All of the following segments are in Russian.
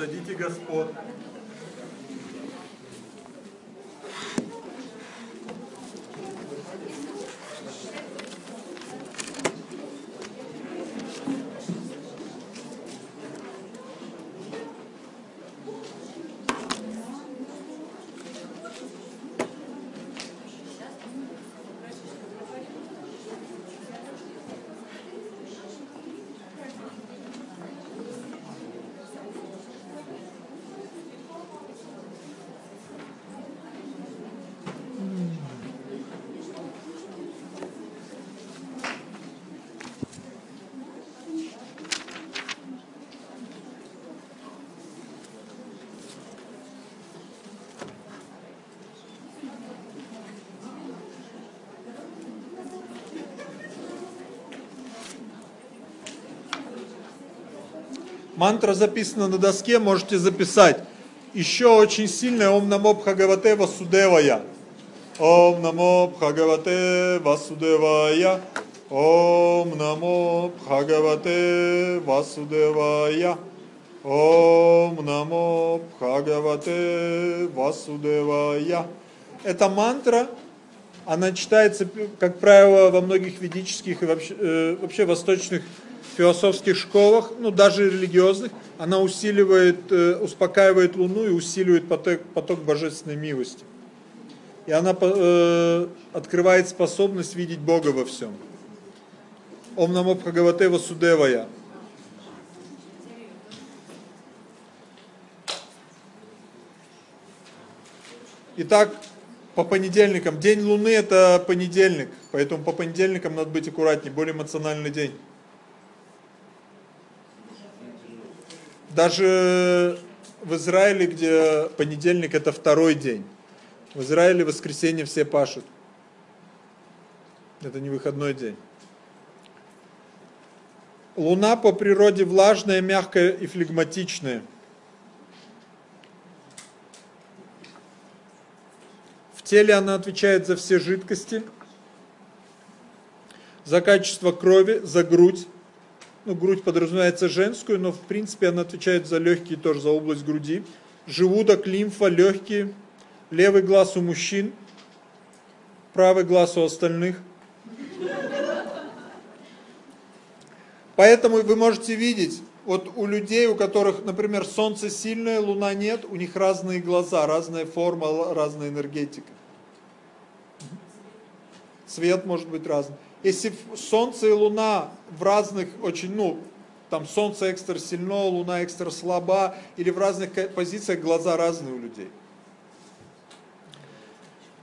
Садите господ. Мантра записана на доске, можете записать. Еще очень сильная Ом Намо Бхагавате Васудевая. Ом Намо Бхагавате Васудевая. Ом Намо Бхагавате Васудевая. Ом Намо Бхагавате Васудевая. Эта мантра, она читается, как правило, во многих ведических и вообще, э, вообще восточных философских школах, ну даже религиозных, она усиливает, э, успокаивает Луну и усиливает поток, поток божественной милости. И она э, открывает способность видеть Бога во всем. Ом намо Бхагавате Васудевая. Итак, по понедельникам. День Луны это понедельник, поэтому по понедельникам надо быть аккуратнее, более эмоциональный день. Даже в Израиле, где понедельник это второй день, в Израиле воскресенье все пашут. Это не выходной день. Луна по природе влажная, мягкая и флегматичная. В теле она отвечает за все жидкости, за качество крови, за грудь, ну, грудь подразумевается женскую, но в принципе она отвечает за легкие, тоже за область груди. Желудок, лимфа, легкие, левый глаз у мужчин, правый глаз у остальных. Поэтому вы можете видеть, вот у людей, у которых, например, солнце сильное, луна нет, у них разные глаза, разная форма, разная энергетика. Цвет может быть разный. Если Солнце и Луна в разных очень, ну, там Солнце экстра сильно, Луна экстра слаба, или в разных позициях глаза разные у людей.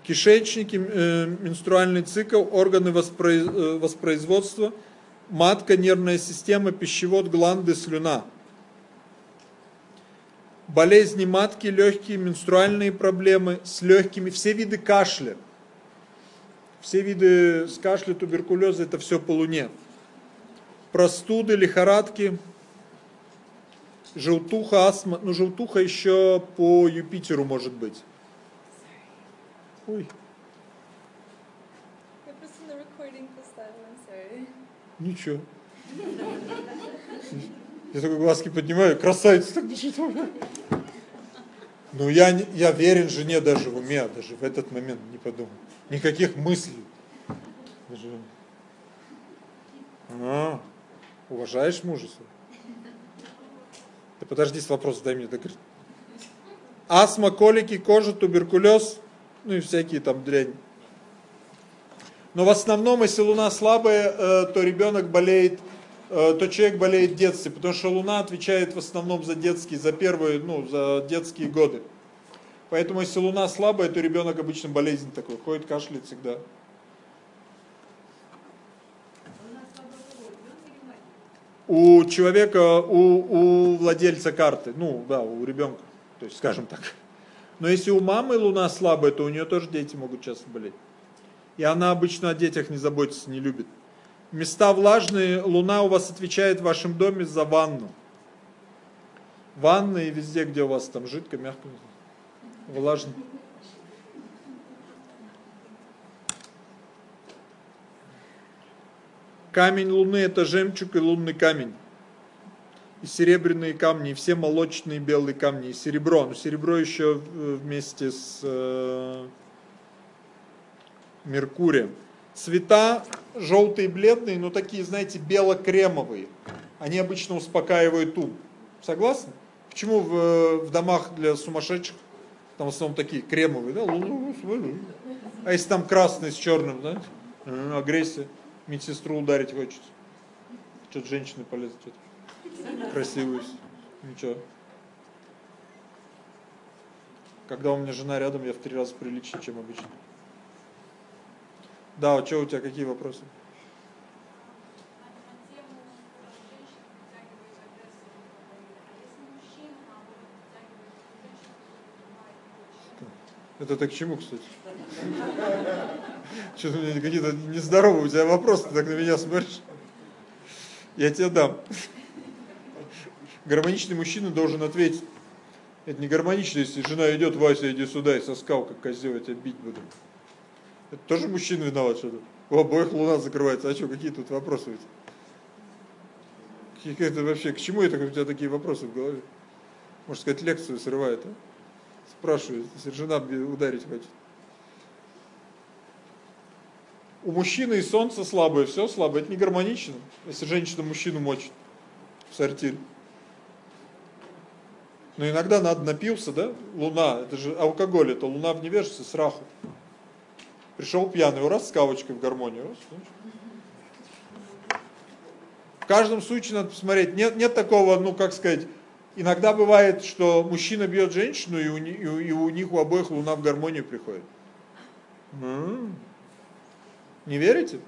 Кишечники, э, менструальный цикл, органы э, воспроизводства, матка, нервная система, пищевод, гланды, слюна. Болезни матки, легкие, менструальные проблемы с легкими, все виды кашля – все виды кашля, туберкулеза, это все по Луне. Простуды, лихорадки, желтуха, астма. Ну, желтуха еще по Юпитеру может быть. Ой. Ничего. Я только глазки поднимаю, красавица так бежит. Ну, я, я верен жене даже в уме, даже в этот момент не подумал никаких мыслей. Даже... А, уважаешь мужа Да подожди с вопросом, дай мне договорить. Астма, колики, кожа, туберкулез, ну и всякие там дрянь. Но в основном, если луна слабая, э, то ребенок болеет, э, то человек болеет в детстве, потому что луна отвечает в основном за детские, за первые, ну, за детские годы. Поэтому если луна слабая, то ребенок обычно болезнь такой, ходит, кашляет всегда. У человека, у, у владельца карты, ну да, у ребенка, то есть скажем так. Но если у мамы луна слабая, то у нее тоже дети могут часто болеть. И она обычно о детях не заботится, не любит. Места влажные, луна у вас отвечает в вашем доме за ванну. Ванны и везде, где у вас там жидко, мягко влажный. Камень Луны это жемчуг и лунный камень. и серебряные камни, и все молочные белые камни, и серебро. Но серебро еще вместе с э, Меркурием. Цвета желтые, бледные, но такие, знаете, бело-кремовые. Они обычно успокаивают ум. Согласны? Почему в, в домах для сумасшедших там в основном такие кремовые, да? А если там красный с черным, знаете? Агрессия. Медсестру ударить хочется. Что-то женщины полезут, что-то красивые. Ничего. Когда у меня жена рядом, я в три раза приличнее, чем обычно. Да, вот что у тебя, какие вопросы? Это ты к чему, кстати? Что-то у меня какие-то нездоровые у тебя вопросы, так на меня смотришь. Я тебе дам. Гармоничный мужчина должен ответить. Это не гармонично, если жена идет, Вася, иди сюда, и соскал, как козел, я тебя бить буду. Это тоже мужчина виноват, что-то. У обоих луна закрывается. А что, какие тут вопросы у тебя? Это вообще, к чему это у тебя такие вопросы в голове? Можно сказать, лекцию срывает, а? Спрашивает, если жена ударить хочет. У мужчины и солнце слабое, все слабое, это не гармонично, если женщина мужчину мочит в сортире. Но иногда надо напился, да? Луна, это же алкоголь, это луна в невежестве, сраху. Пришел пьяный, раз с кавочкой в гармонию. Раз, в каждом случае надо посмотреть. Нет, нет такого, ну как сказать, иногда бывает, что мужчина бьет женщину, и у, и у них у обоих луна в гармонию приходит. М -м -м. Не верите?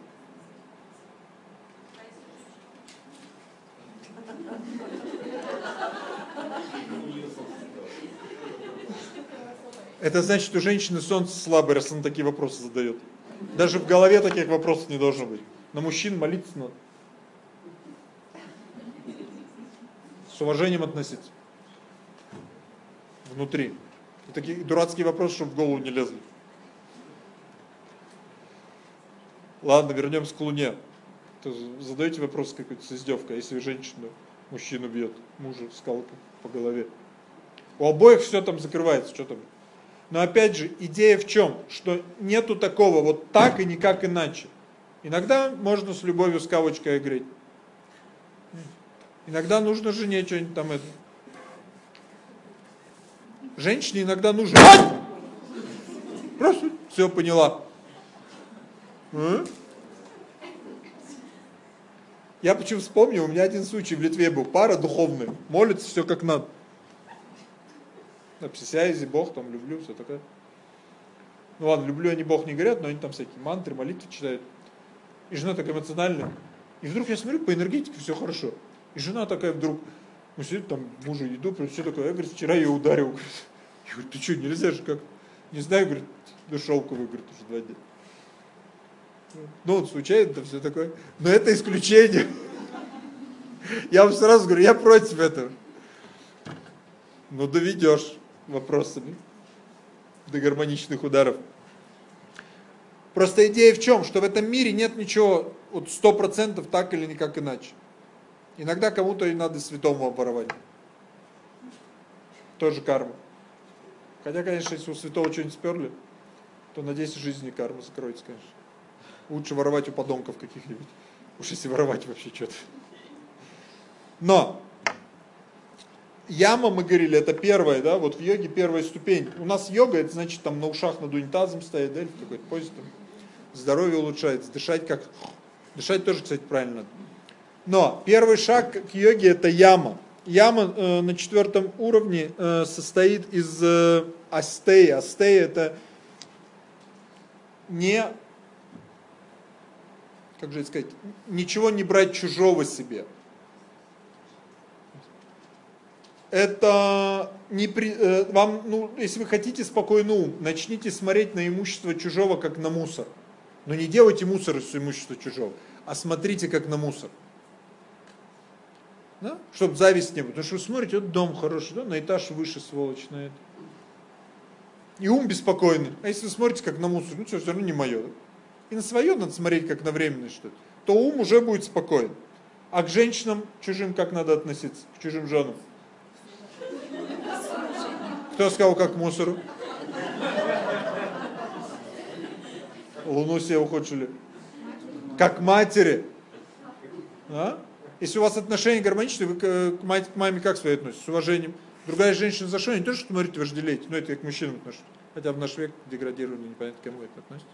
Это значит, у женщины солнце слабое, раз она такие вопросы задает. Даже в голове таких вопросов не должно быть. На мужчин молиться надо. С уважением относиться. Внутри. И такие дурацкие вопросы, чтобы в голову не лезли. Ладно, вернемся к Луне. То задаете вопрос какой-то с издевкой, если женщина мужчину бьет, мужа скалкой по голове. У обоих все там закрывается, что там но опять же, идея в чем? Что нету такого вот так и никак иначе. Иногда можно с любовью с кавочкой играть. Иногда нужно жене что-нибудь там это. Женщине иногда нужно... Просто все поняла. А? Я почему вспомнил, у меня один случай в Литве был, пара духовная, молится все как надо. Апсисяизи, Бог, там, люблю, все такое. Ну ладно, люблю они Бог не говорят, но они там всякие мантры, молитвы читают. И жена такая эмоциональная. И вдруг я смотрю, по энергетике все хорошо. И жена такая вдруг, ну сидит там, мужу еду, все такое, я, говорит, вчера ее ударил. Я говорю, ты что, нельзя же как? Не знаю, говорит, да шелковый, говорит, уже два дня. Ну, вот случайно там все такое. Но это исключение. Я вам сразу говорю, я против этого. Ну, доведешь вопросами до гармоничных ударов. Просто идея в чем? Что в этом мире нет ничего вот сто процентов так или никак иначе. Иногда кому-то и надо святому обворовать. Тоже карма. Хотя, конечно, если у святого что-нибудь сперли, то на 10 жизней карма закроется, конечно. Лучше воровать у подонков каких-нибудь. Уж если воровать вообще что-то. Но яма, мы говорили, это первая, да, вот в йоге первая ступень. У нас йога, это значит там на ушах над унитазом стоять, да, или в какой-то позе там. Здоровье улучшается, дышать как... Дышать тоже, кстати, правильно. Но первый шаг к йоге это яма. Яма э, на четвертом уровне э, состоит из э, астеи. Астеи это не, как же сказать, ничего не брать чужого себе. это не при, э, вам, ну, если вы хотите спокойный ум, начните смотреть на имущество чужого как на мусор. Но не делайте мусор из имущества чужого, а смотрите как на мусор. Да? Чтобы зависть не было. Потому что вы смотрите, вот дом хороший, да, на этаж выше, сволочь, на это. И ум беспокойный. А если вы смотрите как на мусор, ну что, все равно не мое. Да? И на свое надо смотреть как на временное что-то. То ум уже будет спокоен. А к женщинам чужим как надо относиться? К чужим женам? Кто сказал, как к мусору? Луну себе ухудшили. Как матери. А? Если у вас отношения гармоничные, вы к, мать, к маме как своей относитесь? С уважением. Другая женщина зашла, не то, что смотрите, вожделеете, но это как к мужчинам отношусь. Хотя в наш век деградировали, непонятно, кому это относится.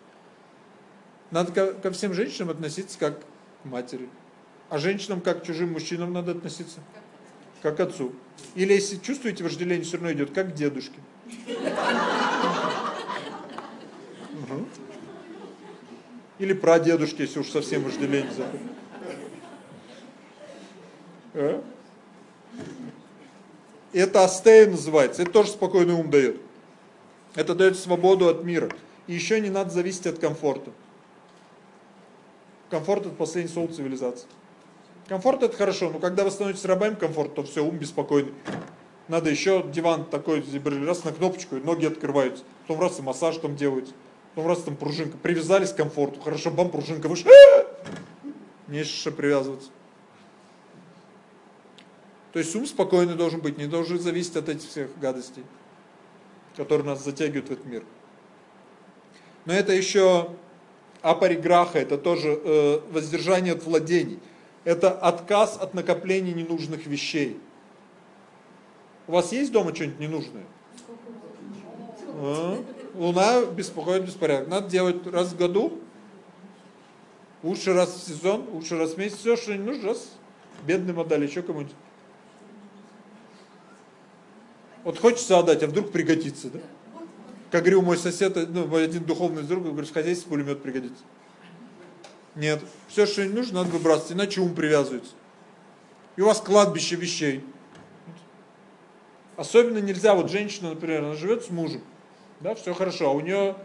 Надо ко, ко всем женщинам относиться как к матери. А женщинам как к чужим мужчинам надо относиться? Как к отцу. Или если чувствуете вожделение, все равно идет, как к дедушке. Или прадедушке, если уж совсем вожделение заходит. А? Это астея называется. Это тоже спокойный ум дает. Это дает свободу от мира. И еще не надо зависеть от комфорта. Комфорт это последний сол цивилизации. Комфорт это хорошо, но когда вы становитесь рабами комфорта, то все, ум беспокойный. Надо еще диван такой, раз на кнопочку, и ноги открываются. Потом раз и массаж там делается. Потом раз там пружинка. Привязались к комфорту. Хорошо, бам, пружинка вышла. Не что привязываться. То есть ум спокойный должен быть, не должен зависеть от этих всех гадостей, которые нас затягивают в этот мир. Но это еще апариграха, это тоже э, воздержание от владений. Это отказ от накопления ненужных вещей. У вас есть дома что-нибудь ненужное? А? Луна беспокоит беспорядок. Надо делать раз в году, лучше раз в сезон, лучше раз в месяц. Все, что не нужно, раз бедным отдали, еще кому-нибудь. Вот хочется отдать, а вдруг пригодится, да? Как говорил мой сосед, ну, мой один духовный друг, говорит, в хозяйстве пулемет пригодится. Нет, все, что не нужно, надо выбрасывать, иначе ум привязывается. И у вас кладбище вещей. Особенно нельзя, вот женщина, например, она живет с мужем, да, все хорошо, а у нее,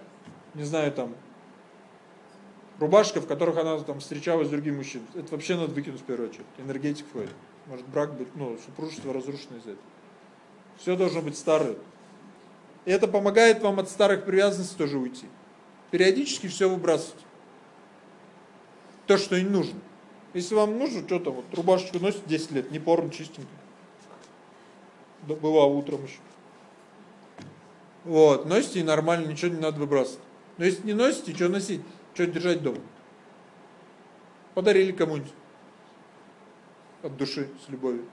не знаю, там, рубашка, в которых она там встречалась с другим мужчиной. Это вообще надо выкинуть в первую очередь. Энергетик входит. Может брак быть, ну, супружество разрушено из-за этого. Все должно быть старое. И это помогает вам от старых привязанностей тоже уйти. Периодически все выбрасывать. То, что не нужно. Если вам нужно, что там, вот рубашечку носит 10 лет, не порно, чистенько. Была утром еще. Вот, носите и нормально, ничего не надо выбрасывать. Но если не носите, что носить? Что держать дома? Подарили кому-нибудь. От души, с любовью.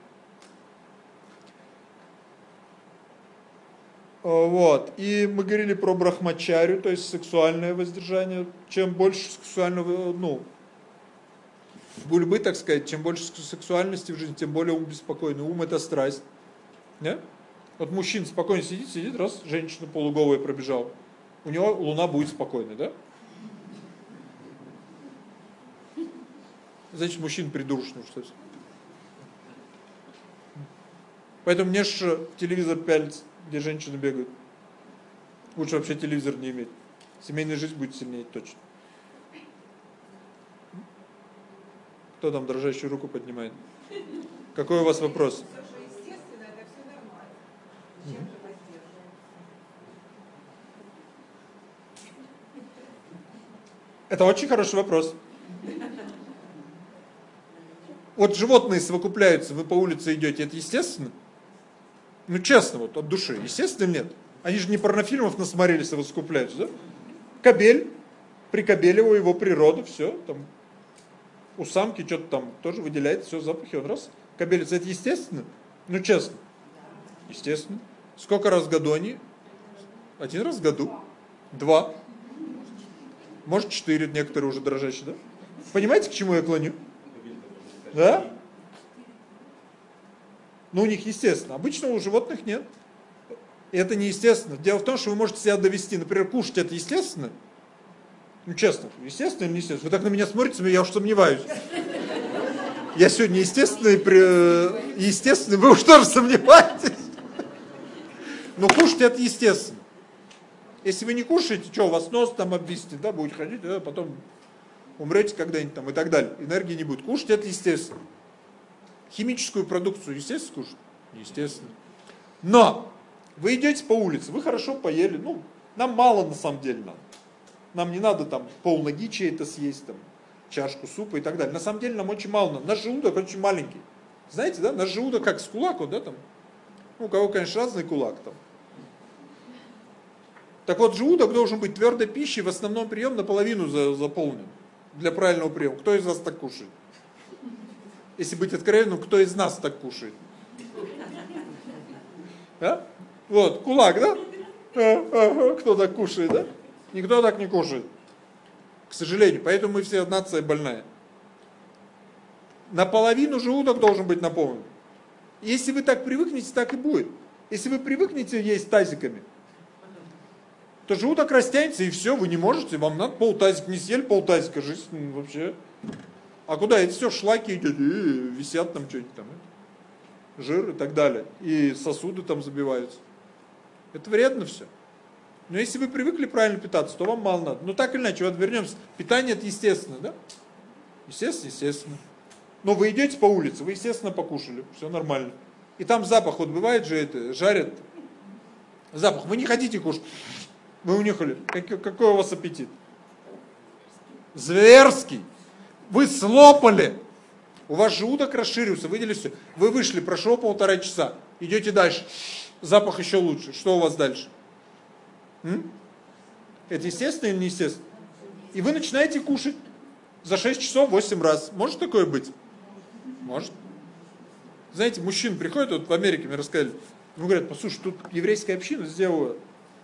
Вот. И мы говорили про брахмачарю, то есть сексуальное воздержание. Чем больше сексуального, ну, гульбы, так сказать, чем больше сексуальности в жизни, тем более ум беспокойный. Ум это страсть. Да? Вот мужчина спокойно сидит, сидит, раз женщина полуголая пробежала. У него луна будет спокойной, да? Значит, мужчина придурочный, что -то. Поэтому мне же телевизор пялится где женщины бегают. Лучше вообще телевизор не иметь. Семейная жизнь будет сильнее точно. Кто там дрожащую руку поднимает? Какой у вас вопрос? Это очень хороший вопрос. Вот животные совокупляются, вы по улице идете, это естественно? Ну честно, вот от души. Естественно, нет. Они же не порнофильмов насмотрелись и воскупляются, да? Кобель, прикобеливаю его природу, все, там, у самки что-то там тоже выделяет, все, запахи, он раз, кобелится. Это естественно? Ну честно. Естественно. Сколько раз в году они? Один раз в году. Два. Может четыре, некоторые уже дрожащие, да? Понимаете, к чему я клоню? Да? Ну, у них естественно. Обычно у животных нет. Это неестественно. Дело в том, что вы можете себя довести. Например, кушать это естественно? Ну, честно, естественно или неестественно? Вы так на меня смотрите, я уж сомневаюсь. Я сегодня естественный, при... естественный, вы уж тоже сомневаетесь. Но кушать это естественно. Если вы не кушаете, что, у вас нос там обвиснет, да, будете ходить, да, потом умрете когда-нибудь там и так далее. Энергии не будет. Кушать это естественно. Химическую продукцию, естественно, скушать? Естественно. Но вы идете по улице, вы хорошо поели, ну, нам мало на самом деле надо. Нам не надо там полноги чей-то съесть, там, чашку супа и так далее. На самом деле нам очень мало надо. Наш желудок очень маленький. Знаете, да, наш желудок как с кулак, вот, да, там. Ну, у кого, конечно, разный кулак там. Так вот, желудок должен быть твердой пищей, в основном прием наполовину заполнен для правильного приема. Кто из вас так кушает? Если быть откровенным, кто из нас так кушает? Да? Вот, кулак, да? Кто так кушает, да? Никто так не кушает. К сожалению. Поэтому мы все нация больная. Наполовину желудок должен быть наполнен. Если вы так привыкнете, так и будет. Если вы привыкнете есть тазиками, то желудок растянется и все, вы не можете, вам надо полтазик не съели, полтазика жизнь вообще. А куда это все шлаки идет, и висят там что-нибудь там, жир и так далее, и сосуды там забиваются. Это вредно все. Но если вы привыкли правильно питаться, то вам мало надо. Но так или иначе, вот вернемся, питание это естественно, да? Естественно, естественно. Но вы идете по улице, вы естественно покушали, все нормально. И там запах, вот бывает же это, жарят, запах, вы не хотите кушать. Вы уехали. Какой, какой у вас аппетит? Зверский. Вы слопали. У вас желудок расширился, выделили все. Вы вышли, прошло полтора часа. Идете дальше. Запах еще лучше. Что у вас дальше? М? Это естественно или неестественно? И вы начинаете кушать за 6 часов 8 раз. Может такое быть? Может. Знаете, мужчин приходят, вот в Америке мне рассказали, ну говорят, послушай, тут еврейская община сделала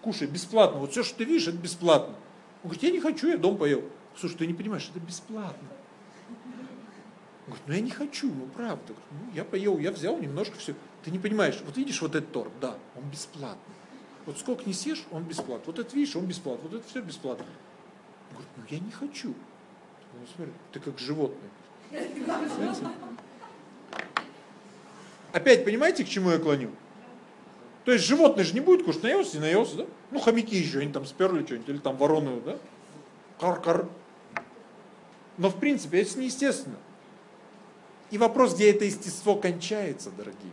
кушай бесплатно. Вот все, что ты видишь, это бесплатно. Он говорит, я не хочу, я дом поел. Слушай, ты не понимаешь, это бесплатно. Он говорит, ну я не хочу, ну правда. Ну, я поел, я взял немножко все. Ты не понимаешь, вот видишь вот этот торт, да, он бесплатный. Вот сколько не съешь, он бесплатный. Вот это видишь, он бесплатный. Вот это все бесплатно. Он говорит, ну я не хочу. Ну, смотри, ты как животное. Знаете? Опять понимаете, к чему я клоню? То есть животное же не будет кушать, наелся, не наелся, да? Ну, хомяки еще, они там сперли что-нибудь, или там вороны, да? Кар-кар. Но в принципе это неестественно. И вопрос, где это естество кончается, дорогие.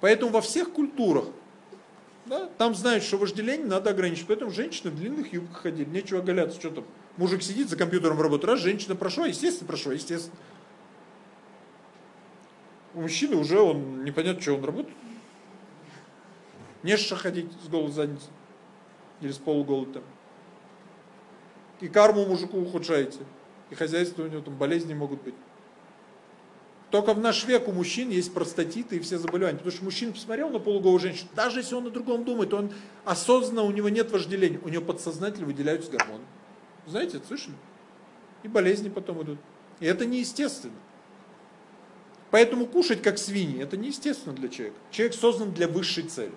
Поэтому во всех культурах, да, там знают, что вожделение надо ограничить. Поэтому женщины в длинных юбках ходили, нечего оголяться, что там. Мужик сидит за компьютером работает, раз женщина прошла, естественно прошла, естественно у мужчины уже он непонятно, что он работает. Не ходить с голой задницей. Или с полуголой там. И карму мужику ухудшаете. И хозяйство у него там болезни могут быть. Только в наш век у мужчин есть простатиты и все заболевания. Потому что мужчина посмотрел на полуголую женщину, даже если он на другом думает, он осознанно, у него нет вожделения, у него подсознательно выделяются гормоны. Знаете, слышали? И болезни потом идут. И это неестественно. Поэтому кушать как свиньи, это неестественно для человека. Человек создан для высшей цели.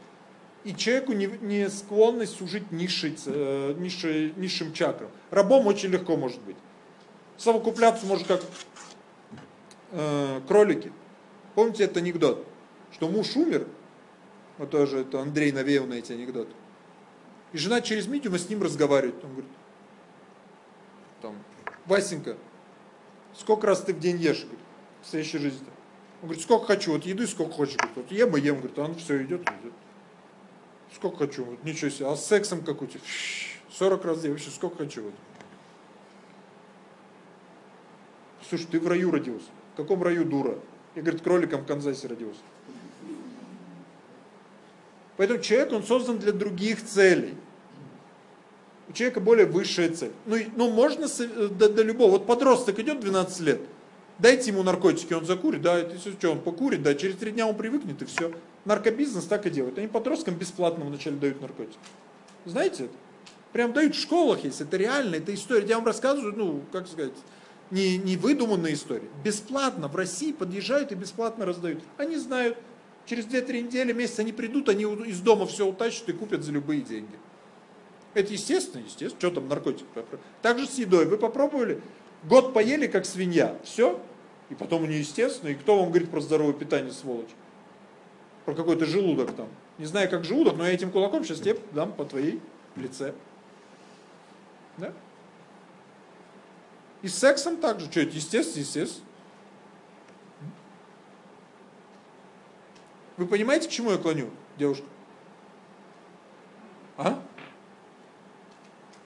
И человеку не, не склонность служить низшей, э, низшей, низшим чакрам. Рабом очень легко может быть. Совокупляться может как э, кролики. Помните этот анекдот? Что муж умер, вот тоже это Андрей навеял на эти анекдоты. И жена через медиума с ним разговаривает. Он говорит, там, Васенька, сколько раз ты в день ешь? Говорит, в следующей жизни. Он говорит, сколько хочу, вот еды сколько хочешь. Говорит, вот ем и ем, говорит, а он все идет, идет. Сколько хочу, вот, ничего себе, а с сексом как у тебя? 40 раз я вообще сколько хочу. Вот. Слушай, ты в раю родился. В каком раю дура? Я, говорит, кроликом в Канзасе родился. Поэтому человек, он создан для других целей. У человека более высшая цель. Ну, ну можно до, до любого. Вот подросток идет 12 лет – Дайте ему наркотики, он закурит, да, это что, он покурит, да, через три дня он привыкнет и все. Наркобизнес так и делает. Они подросткам бесплатно вначале дают наркотики. Знаете? Прям дают в школах есть, это реально, это история. Я вам рассказываю, ну, как сказать, не, не выдуманная история. Бесплатно в России подъезжают и бесплатно раздают. Они знают, через 2-3 недели, месяц они придут, они из дома все утащат и купят за любые деньги. Это естественно, естественно. Что там наркотик? Так же с едой. Вы попробовали? Год поели, как свинья, все, и потом неестественно. И кто вам говорит про здоровое питание, сволочь? Про какой-то желудок там. Не знаю, как желудок, но я этим кулаком сейчас тебе дам по твоей лице. Да? И с сексом также. Что это? Естественно, естественно. Вы понимаете, к чему я клоню, девушка? А?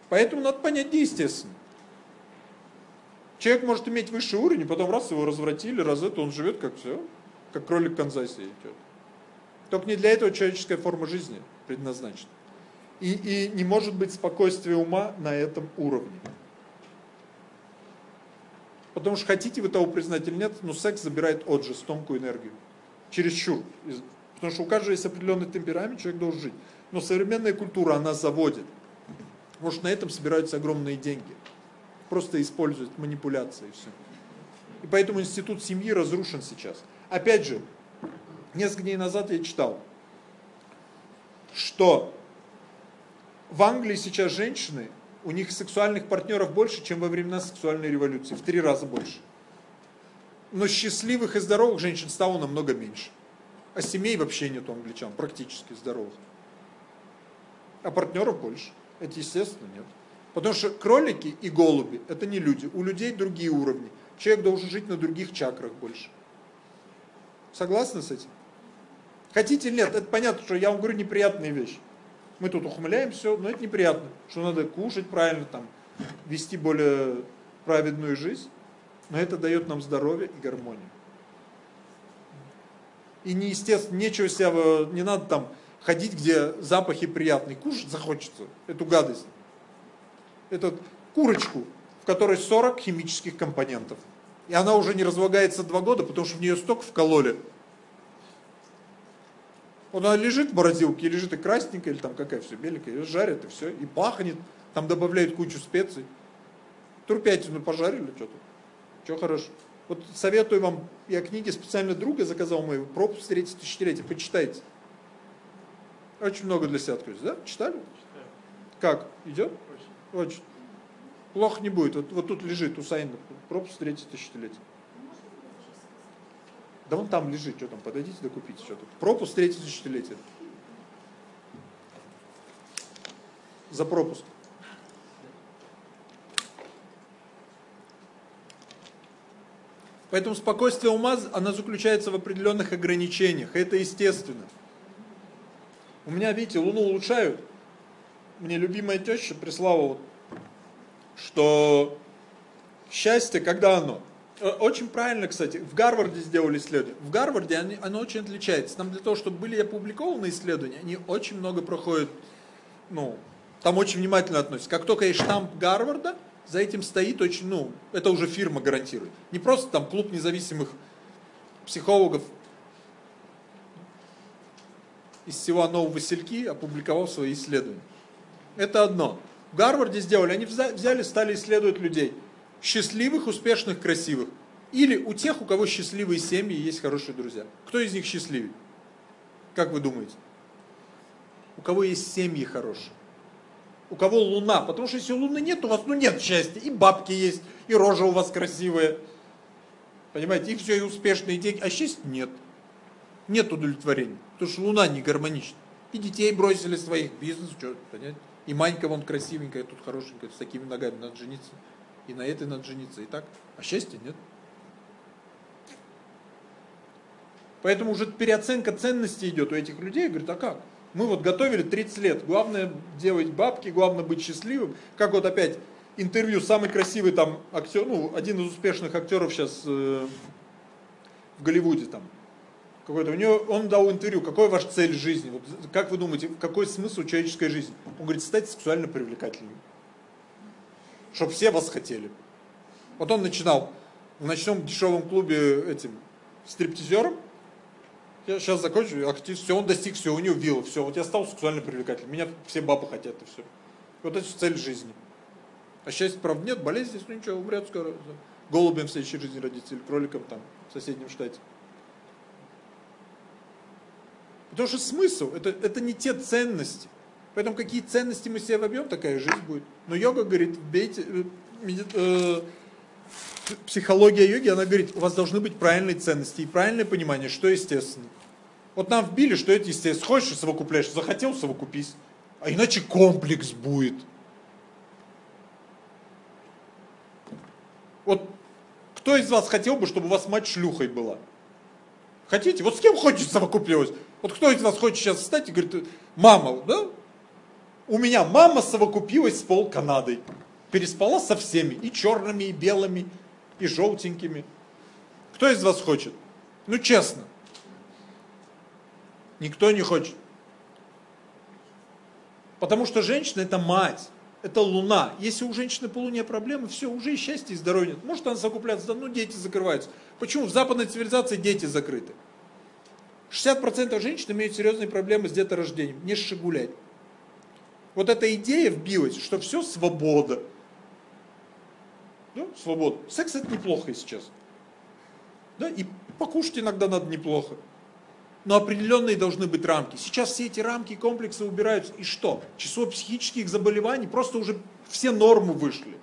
Поэтому надо понять, естественно. Человек может иметь высший уровень, потом раз его развратили, раз это, он живет как все, как кролик Канзасе идет. Только не для этого человеческая форма жизни предназначена. И, и не может быть спокойствия ума на этом уровне. Потому что хотите вы того признать или нет, но секс забирает отжиз, тонкую энергию. Чересчур. Потому что у каждого есть определенный темперамент, человек должен жить. Но современная культура, она заводит. Может, на этом собираются огромные деньги. Просто используют манипуляции и все. И поэтому институт семьи разрушен сейчас. Опять же, несколько дней назад я читал, что в Англии сейчас женщины, у них сексуальных партнеров больше, чем во времена сексуальной революции, в три раза больше. Но счастливых и здоровых женщин стало намного меньше. А семей вообще нет у англичан, практически здоровых. А партнеров больше. Это естественно нет. Потому что кролики и голуби это не люди. У людей другие уровни. Человек должен жить на других чакрах больше. Согласны с этим? Хотите нет, это понятно, что я вам говорю неприятные вещи. Мы тут ухмыляем все, но это неприятно, что надо кушать правильно, там, вести более праведную жизнь. Но это дает нам здоровье и гармонию. И неестественно, нечего себя, не надо там ходить, где запахи приятные. Кушать захочется эту гадость. Эту курочку, в которой 40 химических компонентов. И она уже не разлагается два года, потому что в нее столько вкололи. Вот она лежит в морозилке, и лежит и красненькая, или там какая все беленькая, ее жарят, и все, и пахнет, там добавляют кучу специй. Турпятину пожарили, что-то. Что хорошо. Вот советую вам, я книги специально друга заказал мою, пропуск третье тысячелетие, почитайте. Очень много для себя открыть, да? Читали? Читаю. Как? Идет? Очень. Очень. Плохо не будет. Вот, вот тут лежит у Сайна пропуск третье тысячелетие. Да он там лежит, что там, подойдите да купите что-то. Пропуск третье тысячелетие. За пропуск. Поэтому спокойствие ума, оно заключается в определенных ограничениях. Это естественно. У меня, видите, Луну улучшают. Мне любимая теща прислала вот, что счастье, когда оно? Э, очень правильно, кстати, в Гарварде сделали исследование. В Гарварде они, оно очень отличается. Там для того, чтобы были опубликованы исследования, они очень много проходят, ну, там очень внимательно относятся. Как только есть штамп Гарварда, за этим стоит очень, ну, это уже фирма гарантирует. Не просто там клуб независимых психологов из всего Нового Васильки опубликовал свои исследования. Это одно. В Гарварде сделали, они взяли, стали исследовать людей. Счастливых, успешных, красивых. Или у тех, у кого счастливые семьи и есть хорошие друзья. Кто из них счастливее? Как вы думаете? У кого есть семьи хорошие у кого луна. Потому что если луны нет, у вас ну нет счастья. И бабки есть, и рожа у вас красивая. Понимаете, и все, и успешные деньги. А счастья нет. Нет удовлетворения. Потому что луна не гармонична. И детей бросили своих, бизнес, что, понять? И Манька вон красивенькая, тут хорошенькая, с такими ногами надо жениться. И на этой надо жениться, и так. А счастья нет. Поэтому уже переоценка ценностей идет у этих людей. Говорит, а как? Мы вот готовили 30 лет. Главное делать бабки, главное быть счастливым. Как вот опять интервью, самый красивый там актер, ну, один из успешных актеров сейчас э, в Голливуде там. Какой-то, у него, он дал интервью, какой ваш цель жизни? Вот, как вы думаете, какой смысл человеческой жизни? Он говорит, стать сексуально привлекательным. Чтобы все вас хотели. Вот он начинал в ночном дешевом клубе этим стриптизером, я сейчас закончу, актив, все, он достиг, все, у него вилла, все, вот я стал сексуально привлекательным, меня все бабы хотят, и все. Вот это цель жизни. А счастья, правда, нет, болезнь здесь, ну ничего, умрет скоро. Голубем в следующей жизни родится, или кроликом там, в соседнем штате. Потому что смысл, это, это не те ценности. Поэтому какие ценности мы себе вобьем, такая жизнь будет. Но йога говорит, бейте, э, э, психология йоги, она говорит, у вас должны быть правильные ценности и правильное понимание, что естественно. Вот нам вбили, что это естественно. Хочешь совокупляешь, захотел совокупись. А иначе комплекс будет. Вот кто из вас хотел бы, чтобы у вас мать шлюхой была? Хотите? Вот с кем хочется совокупливать? Вот кто из вас хочет сейчас встать и говорит, мама, да? У меня мама совокупилась с пол Канадой. Переспала со всеми, и черными, и белыми, и желтенькими. Кто из вас хочет? Ну честно. Никто не хочет. Потому что женщина это мать, это луна. Если у женщины по луне проблемы, все, уже и счастья, и здоровья нет. Может она закупляться, ну дети закрываются. Почему? В западной цивилизации дети закрыты. 60% женщин имеют серьезные проблемы с деторождением, не шагулять. Вот эта идея вбилась, что все свобода. Да, свобода. Секс это неплохо сейчас. Да, и покушать иногда надо неплохо. Но определенные должны быть рамки. Сейчас все эти рамки, комплексы убираются. И что? Число психических заболеваний просто уже все нормы вышли.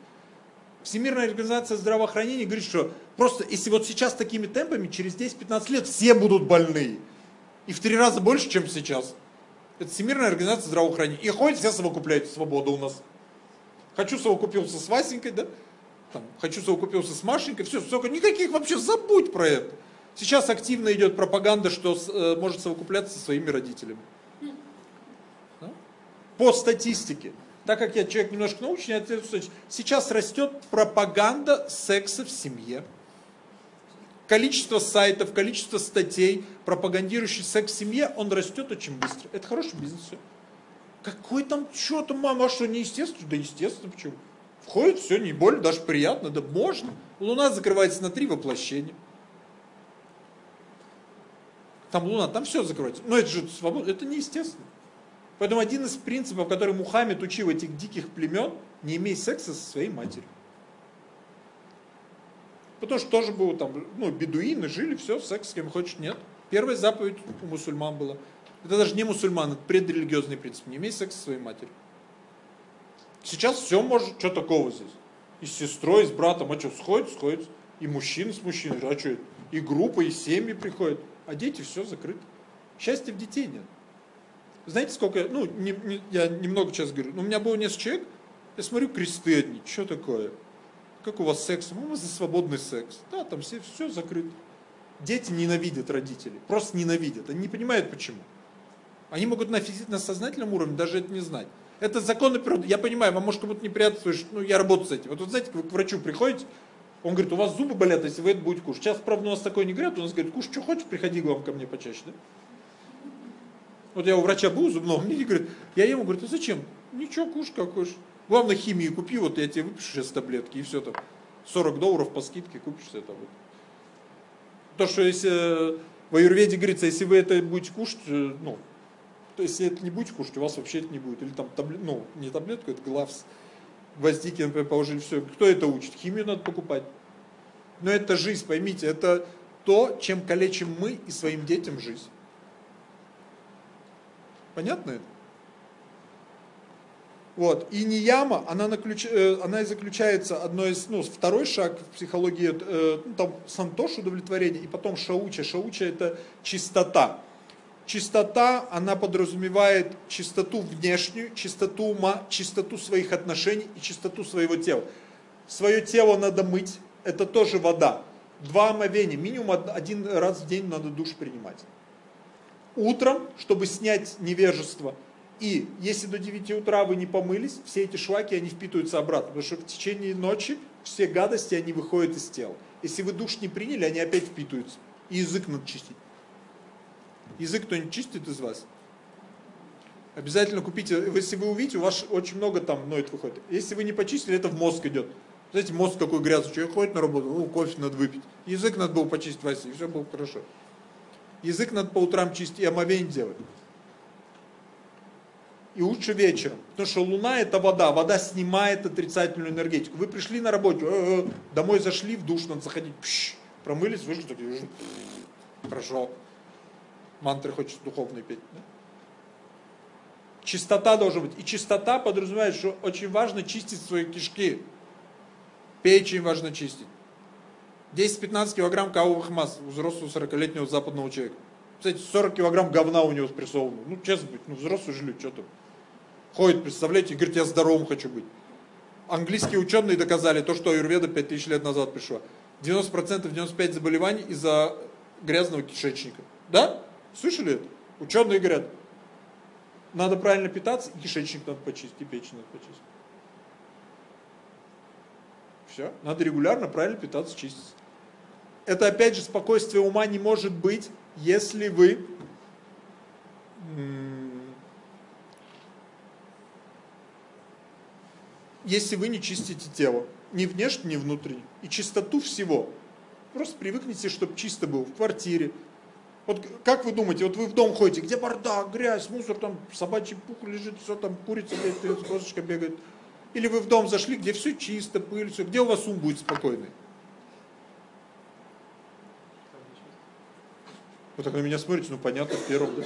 Всемирная организация здравоохранения говорит, что просто если вот сейчас такими темпами, через 10-15 лет все будут больные. И в три раза больше, чем сейчас. Это Всемирная организация здравоохранения. И ходят, все совокупляют свободу у нас. Хочу совокупился с Васенькой, да? Там, хочу совокупился с Машенькой, все, все, никаких вообще, забудь про это. Сейчас активно идет пропаганда, что э, может совокупляться со своими родителями. Да? По статистике. Так как я человек немножко научный, сейчас растет пропаганда секса в семье. Количество сайтов, количество статей, пропагандирующих секс в семье, он растет очень быстро. Это хороший бизнес. Какой там, что там, мама, а что, неестественно? Да естественно, почему? Входит, все, не больно, даже приятно, да можно. Луна закрывается на три воплощения. Там Луна, там все закроется. Но это же свобода, это неестественно. Поэтому один из принципов, который Мухаммед учил этих диких племен, не имей секса со своей матерью. Потому что тоже было там, ну, бедуины жили, все, секс с кем хочешь, нет. Первая заповедь у мусульман была. Это даже не мусульман, это предрелигиозный принцип. Не имей секс со своей матерью. Сейчас все может, что такого здесь? И с сестрой, и с братом, а что, сходит, сходит. И мужчина с мужчиной, а что, и группа, и семьи приходят. А дети все закрыто. Счастья в детей нет. Знаете, сколько, ну, не, не, я немного сейчас говорю, но у меня было несколько человек, я смотрю, кресты одни, что такое? Как у вас секс? Вас за свободный секс. Да, там все, все закрыто. Дети ненавидят родителей, просто ненавидят. Они не понимают почему. Они могут на, физи- на сознательном уровне даже это не знать. Это законы природы. Я понимаю, вам может кому-то неприятно слышать, ну я работаю с этим. Вот, вот знаете, вы к врачу приходите, он говорит, у вас зубы болят, если вы это будете кушать. Сейчас, правда, у нас такое не говорят, у нас говорит, кушай, что хочешь, приходи главное ко мне почаще. Да? Вот я у врача был зубного, мне говорит, я ему говорю, а зачем? Ничего, кушай, как хочешь. Главное, химию купи, вот я тебе выпишу сейчас таблетки, и все там. 40 долларов по скидке купишь это. Вот. То, что если э, в аюрведе говорится, если вы это будете кушать, э, ну, то если это не будете кушать, у вас вообще это не будет. Или там, таблет, ну, не таблетку, это главс, гвоздики, например, положили, все. Кто это учит? Химию надо покупать. Но это жизнь, поймите, это то, чем калечим мы и своим детям жизнь. Понятно это? Вот. И нияма, она, наключ... Э, она и заключается, одной из, ну, второй шаг в психологии, э, ну, там сантош, удовлетворение, и потом шауча. Шауча это чистота. Чистота, она подразумевает чистоту внешнюю, чистоту ума, чистоту своих отношений и чистоту своего тела. Свое тело надо мыть, это тоже вода. Два омовения, минимум один раз в день надо душ принимать. Утром, чтобы снять невежество. И если до 9 утра вы не помылись, все эти шлаки, они впитываются обратно. Потому что в течение ночи все гадости, они выходят из тела. Если вы душ не приняли, они опять впитываются. И язык надо чистить. Язык кто-нибудь чистит из вас? Обязательно купите, если вы увидите, у вас очень много там ноет выходит. Если вы не почистили, это в мозг идет. Знаете, мозг какой грязный, человек ходит на работу, ну, кофе надо выпить. Язык надо было почистить, Вася, и все было хорошо. Язык надо по утрам чистить и омовение делать. И лучше вечером. Потому что луна это вода, вода снимает отрицательную энергетику. Вы пришли на работу, э -э, домой зашли, в душ надо заходить, пш, промылись, вышли, такие, хорошо мантры хочется духовные петь. Да? Чистота должна быть. И чистота подразумевает, что очень важно чистить свои кишки. Печень важно чистить. 10-15 килограмм кавовых масс у взрослого 40-летнего западного человека. Кстати, 40 килограмм говна у него спрессовано. Ну, честно быть, ну, взрослый же люди, что там. Ходит, представляете, и говорит, я здоровым хочу быть. Английские ученые доказали то, что аюрведа 5000 лет назад пришла. 90% 95 заболеваний из-за грязного кишечника. Да? Слышали это? Ученые говорят, надо правильно питаться, кишечник надо почистить, и печень надо почистить. Все. Надо регулярно правильно питаться, чиститься. Это опять же спокойствие ума не может быть, если вы если вы не чистите тело, ни внешне, ни внутренне, и чистоту всего. Просто привыкните, чтобы чисто было в квартире. Вот как вы думаете, вот вы в дом ходите, где бардак, грязь, мусор, там собачий пух лежит, все там, курица, блядь, кошечка бегает. Или вы в дом зашли, где все чисто, пыль, все, где у вас ум будет спокойный? Вы так на меня смотрите, ну понятно, первым, да?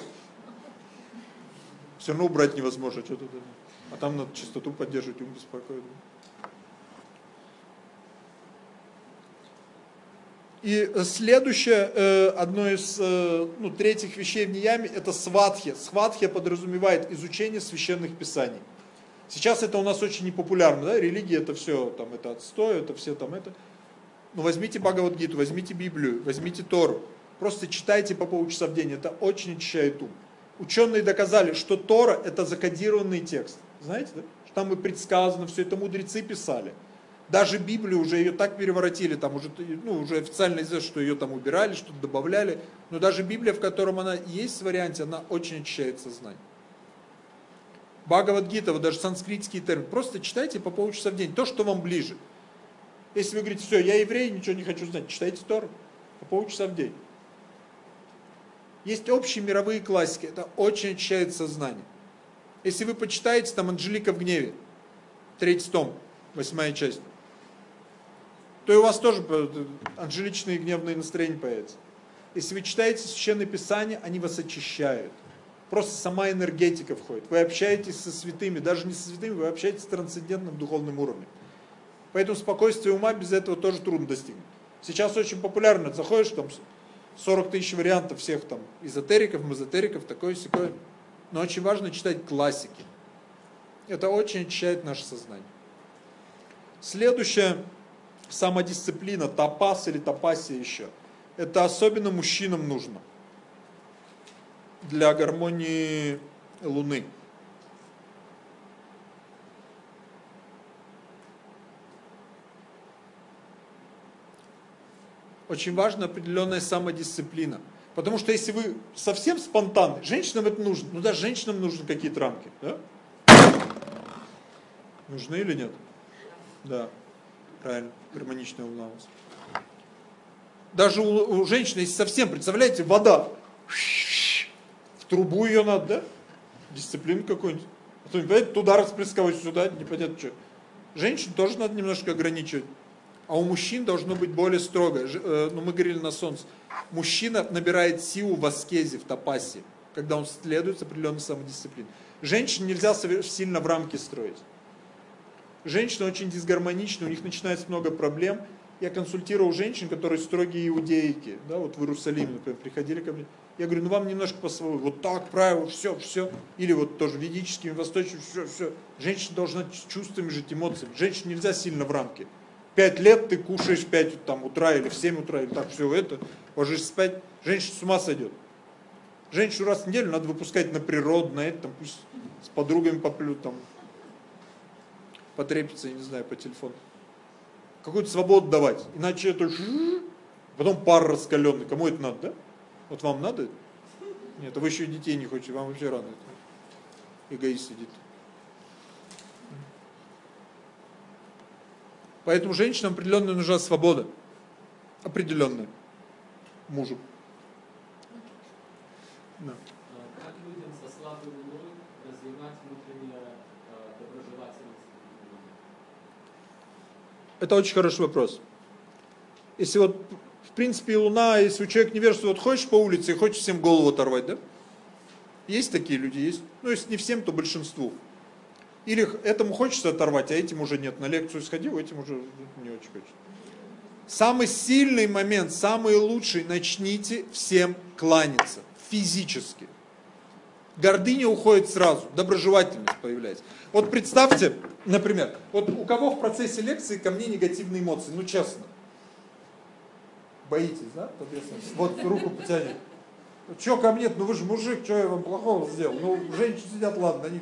Все равно убрать невозможно, что-то. А там надо чистоту поддерживать, ум беспокоит. И следующее, э, одно из э, ну, третьих вещей в Нияме, это сватхи. Сватхи подразумевает изучение священных писаний. Сейчас это у нас очень непопулярно, да, религия это все, там, это отстой, это все там это. Но возьмите Бхагавадгиту, возьмите Библию, возьмите Тору. Просто читайте по полчаса в день, это очень очищает ум. Ученые доказали, что Тора это закодированный текст. Знаете, да? Там и предсказано, все это мудрецы писали. Даже Библию уже ее так переворотили, там уже, ну, уже официально известно, что ее там убирали, что-то добавляли. Но даже Библия, в котором она есть в варианте, она очень очищает сознание. Бхагавадгита, вот даже санскритский термин. Просто читайте по полчаса в день, то, что вам ближе. Если вы говорите, все, я еврей, ничего не хочу знать, читайте Тору по полчаса в день. Есть общие мировые классики, это очень очищает сознание. Если вы почитаете там Анжелика в гневе, третий том, восьмая часть, то и у вас тоже анжеличные гневные настроения появятся. Если вы читаете Священное Писание, они вас очищают. Просто сама энергетика входит. Вы общаетесь со святыми, даже не со святыми, вы общаетесь с трансцендентным духовным уровнем. Поэтому спокойствие ума без этого тоже трудно достигнуть. Сейчас очень популярно, заходишь, там 40 тысяч вариантов всех там эзотериков, мазотериков, такое секое. Но очень важно читать классики. Это очень очищает наше сознание. Следующее, самодисциплина, тапас или тапасия еще. Это особенно мужчинам нужно. Для гармонии Луны. Очень важна определенная самодисциплина. Потому что если вы совсем спонтанны, женщинам это нужно, ну даже женщинам нужны какие-то рамки. Да? Нужны или нет? Да, правильно, гармоничная волна у вас. Даже у, у женщины, если совсем, представляете, вода, в трубу ее надо, да? Дисциплину какую-нибудь. А туда расплескивать, сюда, непонятно что. Женщин тоже надо немножко ограничивать. А у мужчин должно быть более строго. Э, ну, мы говорили на солнце. Мужчина набирает силу в аскезе, в тапасе, когда он следует определенной самодисциплине. Женщин нельзя сильно в рамки строить. Женщины очень дисгармоничны, у них начинается много проблем. Я консультировал женщин, которые строгие иудейки, да, вот в Иерусалиме, например, приходили ко мне. Я говорю, ну вам немножко по-своему, вот так, правильно, все, все. Или вот тоже ведическими, восточными, все, все. Женщина должна чувствами жить, эмоциями. Женщине нельзя сильно в рамки пять лет ты кушаешь в 5 там, утра или в 7 утра, или так все это, ложишься спать, женщина с ума сойдет. Женщину раз в неделю надо выпускать на природу, на это, там, пусть с подругами поплют, там, потрепится, я не знаю, по телефону. Какую-то свободу давать, иначе это потом пар раскаленный, кому это надо, да? Вот вам надо? Нет, а вы еще детей не хотите, вам вообще рано. Эгоист сидит. Поэтому женщинам определенная нужна свобода. Определенная. Мужу. Да. Как людям со слабой луной развивать внутреннее доброжелательность? Это очень хороший вопрос. Если вот, в принципе, луна, если у человека невежество, вот ходишь по улице и хочешь всем голову оторвать, да? Есть такие люди, есть. Ну, если не всем, то большинству. Или этому хочется оторвать, а этим уже нет. На лекцию сходил, этим уже не очень хочется. Самый сильный момент, самый лучший, начните всем кланяться. Физически. Гордыня уходит сразу, доброжелательность появляется. Вот представьте, например, вот у кого в процессе лекции ко мне негативные эмоции, ну честно. Боитесь, да? Вот руку потянет. Что ко мне? Ну вы же мужик, что я вам плохого сделал? Ну, женщины сидят, ладно, они...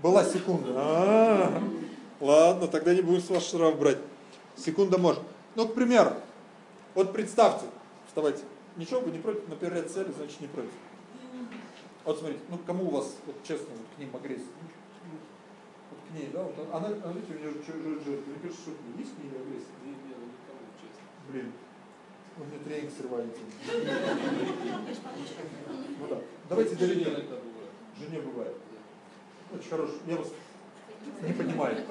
Была секунда. А -а -а. Ладно, тогда не будем с вас штраф брать. Секунда может. Ну, к примеру, вот представьте, вставайте. Ничего, вы не против, на первый ряд сели, значит не против. Вот смотрите, ну кому у вас, вот честно, вот к ним агрессия? Вот к ней, да? Вот она, она видите, у нее же жертва. Мне кажется, что есть к ней агрессия? Не, не, ну никому, честно. Блин, у меня тренинг срывается. Ну да. Давайте Жене далеко. иногда бывает. Жене бывает. Да. Очень хорошо. Я вас не понимаю.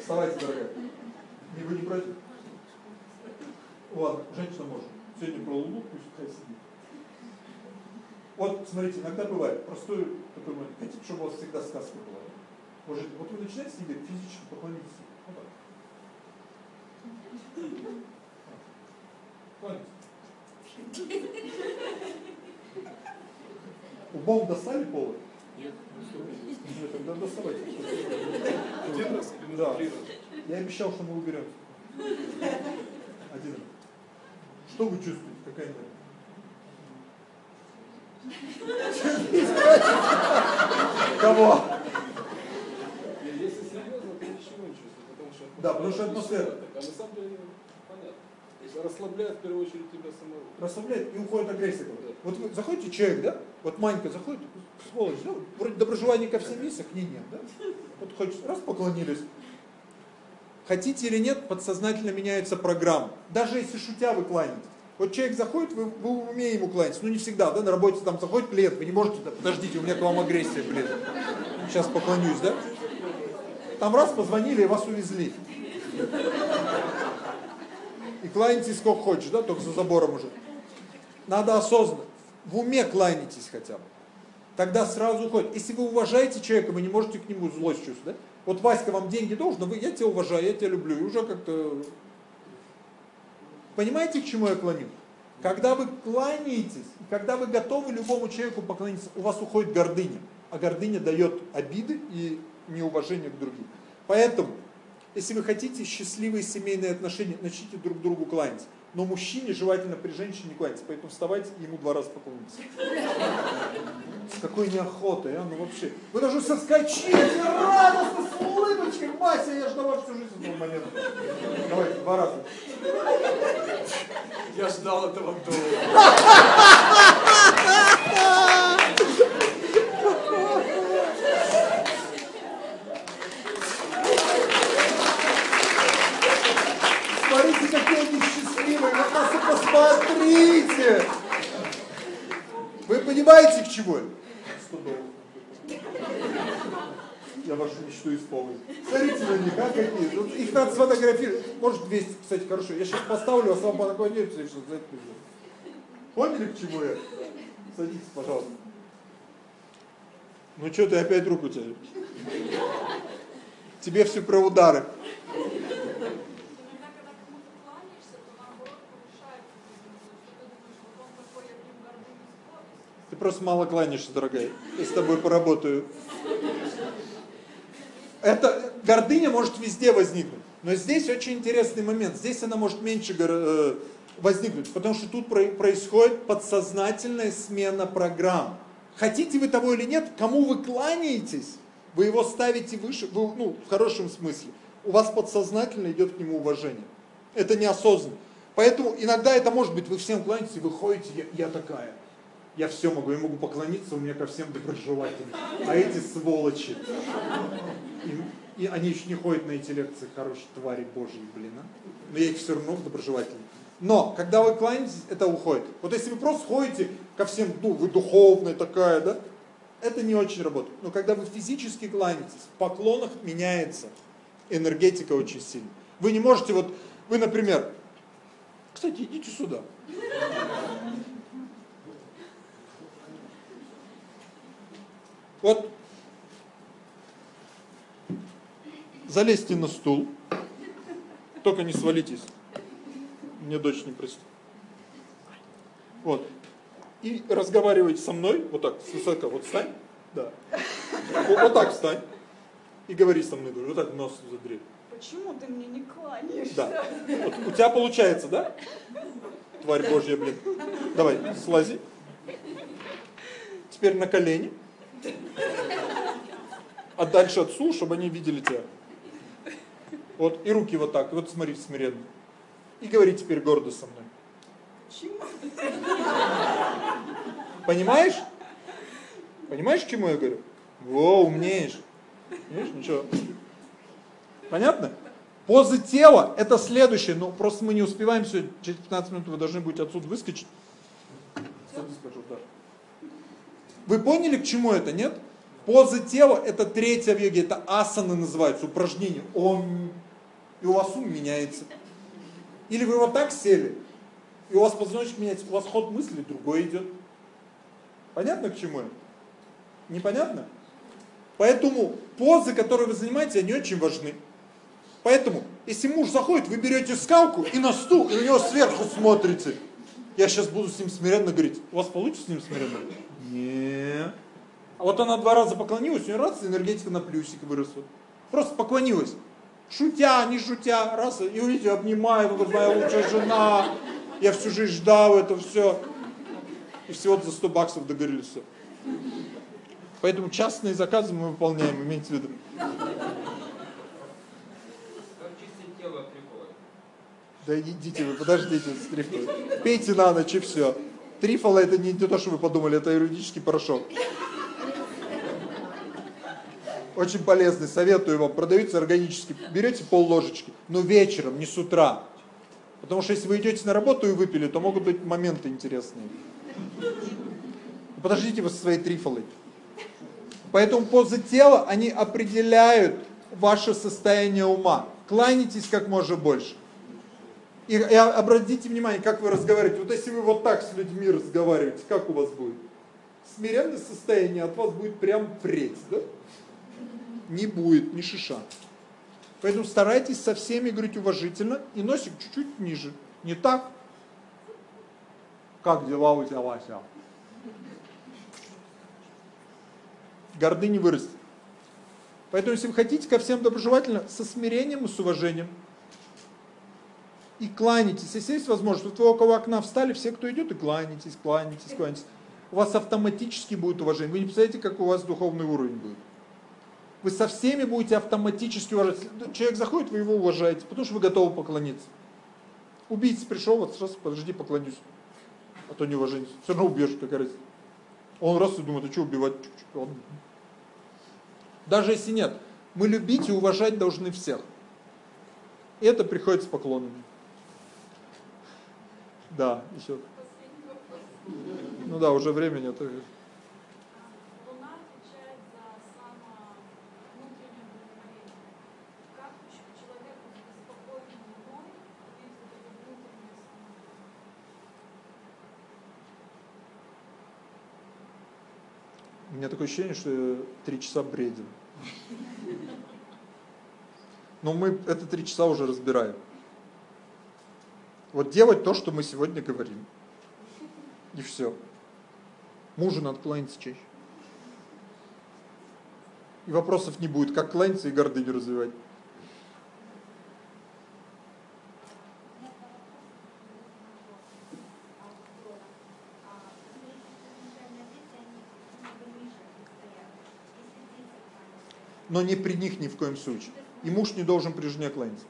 Вставайте, дорогая. Не вы не против? Ладно, женщина может. Сегодня про Лулу, пусть хай сидит. Вот, смотрите, иногда бывает простой такой момент. Хотите, чтобы у вас всегда сказка была? Может, вот вы начинаете сидеть, физически поклонитесь. Вот так. Кланяйтесь. Умом достали повод? Нет, не. Нет, тогда доставайте. Один раз или Да. нужно три раза? Я обещал, что мы уберем. Один раз. Что вы чувствуете? Какая энергия? Кого? Не, Если серьезно, то ничего не чувствую, потому что Да, потому что атмосфера. А на самом деле понятно. Расслабляет в первую очередь тебя самого. Расслабляет и уходит агрессия. Да. Вот вы заходите, человек, да? Вот Манька заходит, сволочь, да? Вроде ко всем есть, а к ней нет, да? Вот хочется, раз поклонились. Хотите или нет, подсознательно меняется программа. Даже если шутя вы кланяетесь. Вот человек заходит, вы, вы уме ему кланяетесь. Ну не всегда, да, на работе там заходит клиент, вы не можете, да, подождите, у меня к вам агрессия, блин. Сейчас поклонюсь, да? Там раз позвонили и вас увезли. И кланяйтесь сколько хочешь, да, только за забором уже. Надо осознанно. В уме кланяйтесь хотя бы. Тогда сразу уходит. Если вы уважаете человека, вы не можете к нему злость чувствовать. Да? Вот Васька вам деньги должен, вы, я тебя уважаю, я тебя люблю. И уже как-то... Понимаете, к чему я клоню? Когда вы кланяетесь, когда вы готовы любому человеку поклониться, у вас уходит гордыня. А гордыня дает обиды и неуважение к другим. Поэтому, если вы хотите счастливые семейные отношения, начните друг другу кланяться. Но мужчине желательно при женщине не кланяться. Поэтому вставайте и ему два раза поклонитесь. С какой неохотой, а? Ну вообще. Вы даже соскочили, радостно, с улыбочкой. Мася, я ждала всю жизнь этого момента. Давайте, два раза. Я ждал этого долго. Смотрите, какие они счастливые. Вы просто посмотрите. Вы понимаете, к чему это? 100 долларов. Я вашу мечту исполню. Смотрите на них, а какие. Вот Их надо сфотографировать. Может 200, кстати, хорошо. Я сейчас поставлю, а сам поклоняюсь, и что за это. Поняли, к чему я? Садитесь, пожалуйста. Ну что ты опять руку тянешь? Тебе все про удары. Иногда, когда кому-то кланяешься, то наоборот повышается бизнес. Что ты думаешь, вот он такой, я к ним гордынюсь, гордость. Ты просто мало кланяешься, дорогая. Я с тобой поработаю. Это гордыня может везде возникнуть. Но здесь очень интересный момент. Здесь она может меньше э, возникнуть, потому что тут про- происходит подсознательная смена программ. Хотите вы того или нет, кому вы кланяетесь, вы его ставите выше, вы, ну, в хорошем смысле. У вас подсознательно идет к нему уважение. Это неосознанно. Поэтому иногда это может быть, вы всем кланяетесь, вы ходите, я, я такая. Я все могу, я могу поклониться, у меня ко всем доброжелательно. А эти сволочи. И, и они еще не ходят на эти лекции, хорошие твари божьи, блин. А? Но я их все равно доброжелательно. Но, когда вы кланяетесь, это уходит. Вот если вы просто ходите ко всем, ну, вы духовная такая, да, это не очень работает. Но когда вы физически кланяетесь, в поклонах меняется энергетика очень сильно. Вы не можете вот, вы, например, кстати, идите сюда. Вот залезьте на стул, только не свалитесь. Мне дочь не простит. Вот. И разговаривайте со мной, вот так, свысока, вот встань, да. Вот, вот так встань. И говори со мной, говорю, вот так нос задрей. Почему ты мне не кланяешься? Да. Вот у тебя получается, да? Тварь Божья, блин. Давай, слази. Теперь на колени. А дальше отцу, чтобы они видели тебя. Вот, и руки вот так, вот смотри смиренно. И говори теперь гордо со мной. Понимаешь? Понимаешь, к чему я говорю? Во, умнеешь. Видишь, ничего. Понятно? Позы тела это следующее, но просто мы не успеваем все, через 15 минут вы должны будете отсюда выскочить. Вы поняли, к чему это, нет? Позы тела это третья в йоге, это асаны называются, упражнение. Он и у вас ум меняется. Или вы вот так сели, и у вас позвоночник меняется, у вас ход мысли другой идет. Понятно к чему это? Непонятно? Поэтому позы, которые вы занимаете, они очень важны. Поэтому, если муж заходит, вы берете скалку и на стул, и на него сверху смотрите. Я сейчас буду с ним смиренно говорить. У вас получится с ним смиренно? Нет. А вот она два раза поклонилась, у нее раз энергетика на плюсик выросла. Просто поклонилась. Шутя, не шутя, раз, и увидите, обнимает, вот моя лучшая жена, я всю жизнь ждал это все. И всего за 100 баксов договорились все. Поэтому частные заказы мы выполняем, имейте в виду. Да идите вы, подождите с трифолой. Пейте на ночь и все. Трифола это не то, что вы подумали, это юридический порошок. Очень полезный, советую вам. Продаются органически. Берете пол ложечки, но вечером, не с утра. Потому что если вы идете на работу и выпили, то могут быть моменты интересные. Подождите вы со своей трифолой. Поэтому позы тела, они определяют ваше состояние ума. Кланяйтесь как можно больше. И, и обратите внимание, как вы разговариваете. Вот если вы вот так с людьми разговариваете, как у вас будет? Смиренное состояние от вас будет прям преть, да? Не будет, ни шиша. Поэтому старайтесь со всеми говорить уважительно и носик чуть-чуть ниже. Не так. Как дела у тебя, Вася? Гордыни вырастет. Поэтому, если вы хотите ко всем доброжелательно, со смирением и с уважением – и кланяйтесь. Если есть возможность, вот вы около окна встали, все, кто идет, и кланяйтесь, кланяйтесь, кланяйтесь. У вас автоматически будет уважение. Вы не представляете, как у вас духовный уровень будет. Вы со всеми будете автоматически уважать. Человек заходит, вы его уважаете, потому что вы готовы поклониться. Убийца пришел, вот сейчас подожди, поклонюсь. А то не уважение. Все равно убьешь, как разница. Он раз и думает, а что убивать? Даже если нет, мы любить и уважать должны всех. И это приходит с поклонами. Да, еще. Ну да, уже времени. Это... Видеть это У меня такое ощущение, что я три часа бредим. Но мы это три часа уже разбираем. Вот делать то, что мы сегодня говорим. И все. Мужу надо кланяться чаще. И вопросов не будет, как кланяться и гордыню развивать. Но не при них ни в коем случае. И муж не должен при жене кланяться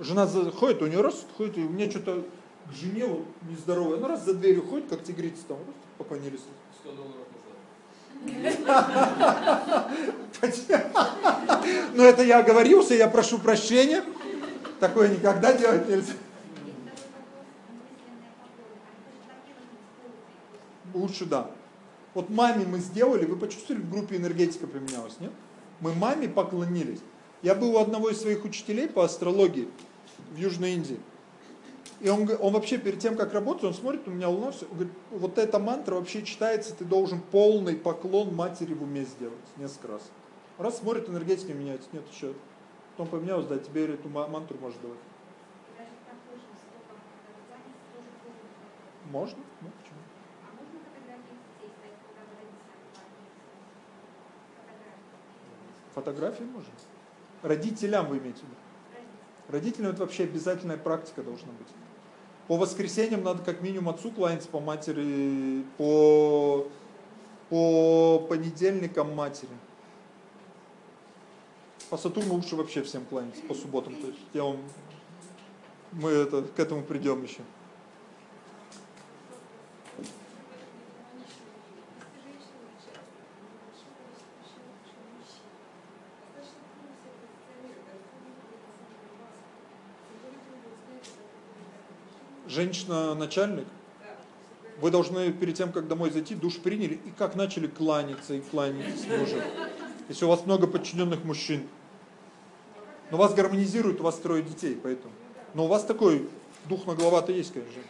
жена заходит, у нее раз ходит, и у меня что-то к жене вот нездоровая, она раз за дверью ходит, как тигрица там, раз, поклонились. 100 долларов Ну это я оговорился, я прошу прощения. Такое никогда делать нельзя. Лучше да. Вот маме мы сделали, вы почувствовали, в группе энергетика применялась, нет? Мы маме поклонились. Я был у одного из своих учителей по астрологии в Южной Индии. И он, он вообще перед тем, как работать, он смотрит, у меня луна, все, говорит, вот эта мантра вообще читается, ты должен полный поклон матери в уме сделать несколько раз. Раз смотрит, энергетика меняется, нет, еще. Потом поменялось, да, тебе эту мантру можешь давать. Можно? Ну, почему? Фотографии можно. Родителям вы имеете в виду? Родителям это вообще обязательная практика должна быть. По воскресеньям надо как минимум отцу кланяться по матери, по, по понедельникам матери. По Сатурну лучше вообще всем кланяться по субботам. То есть я вам, мы это, к этому придем еще. Женщина начальник? Вы должны перед тем, как домой зайти, душ приняли и как начали кланяться и кланяться мужем. Если у вас много подчиненных мужчин. Но вас гармонизируют, у вас трое детей, поэтому. Но у вас такой дух нагловато есть, конечно.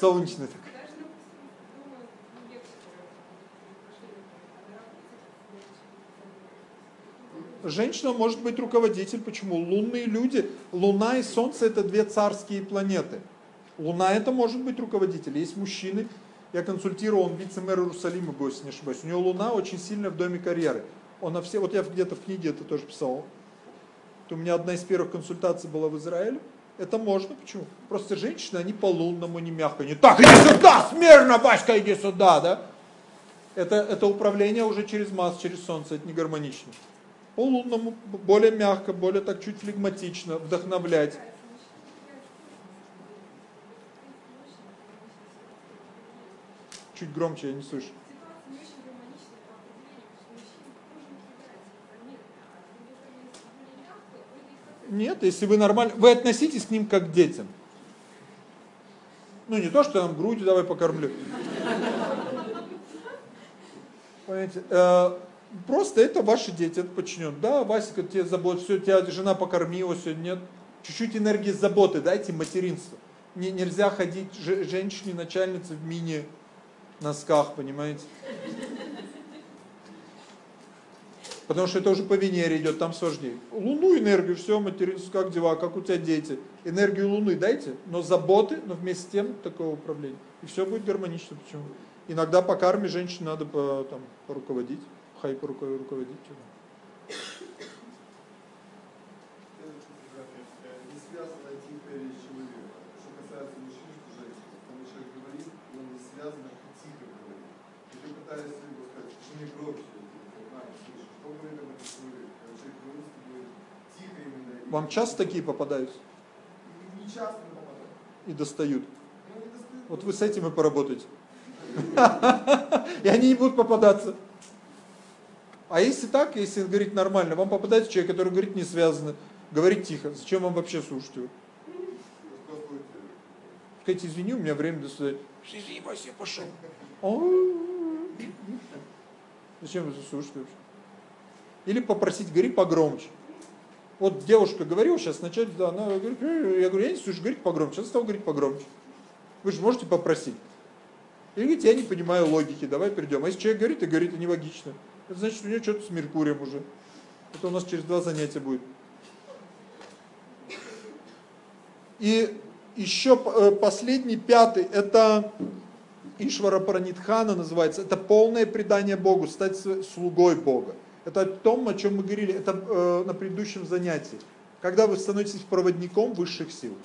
Солнечный такой. Женщина может быть руководитель. Почему? Лунные люди, Луна и Солнце это две царские планеты. Луна это может быть руководитель. Есть мужчины, я консультировал, он вице-мэр Иерусалима был, если не ошибаюсь. У него Луна очень сильно в доме карьеры. Он на все, вот я где-то в книге это тоже писал. Вот у меня одна из первых консультаций была в Израиле. Это можно, почему? Просто женщины, они по-лунному, не мягко, не так, иди сюда, смирно, Васька, иди сюда, да? Это, это управление уже через Марс, через Солнце, это не гармонично. По-лунному, более мягко, более так чуть флегматично, вдохновлять. Чуть громче, я не слышу. Нет, если вы нормально, вы относитесь к ним как к детям. Ну не то, что там грудью давай покормлю. Понимаете, э, просто это ваши дети, это подчинен. Да, Васика тебе заботит, все, тебя жена покормила, все, нет. Чуть-чуть энергии заботы, дайте материнство. Не, нельзя ходить женщине, начальнице в мини носках, понимаете? Потому что это уже по Венере идет, там сложнее. Луну энергию, все, материнство, как дела, как у тебя дети. Энергию Луны дайте, но заботы, но вместе с тем такого управления. И все будет гармонично. Почему? Иногда по карме женщин надо по, там, поруководить, хай поруководить. Чего. Вам часто такие попадаются? Не часто, попадают. И достают. Ну, достают. Вот вы с этим и поработаете. И они не будут попадаться. А если так, если говорить нормально, вам попадается человек, который говорит не связано, говорит тихо, зачем вам вообще слушать его? Скажите, извини, у меня время до свидания. Извини, Вася, пошел. Зачем вы слушаете вообще? Или попросить, говори погромче. Вот девушка говорила сейчас вначале, да, она говорит, «Э, я говорю, я не слышу, говорить погромче. Она стала говорить погромче. Вы же можете попросить. Или говорите, я не понимаю логики, давай перейдем. А если человек говорит и говорит, это нелогично. Это значит, у него что-то с Меркурием уже. Это у нас через два занятия будет. И еще э, последний, пятый, это Ишвара Пранитхана называется. Это полное предание Богу, стать слугой Бога. Это о том, о чем мы говорили это, э, на предыдущем занятии. Когда вы становитесь проводником высших сил,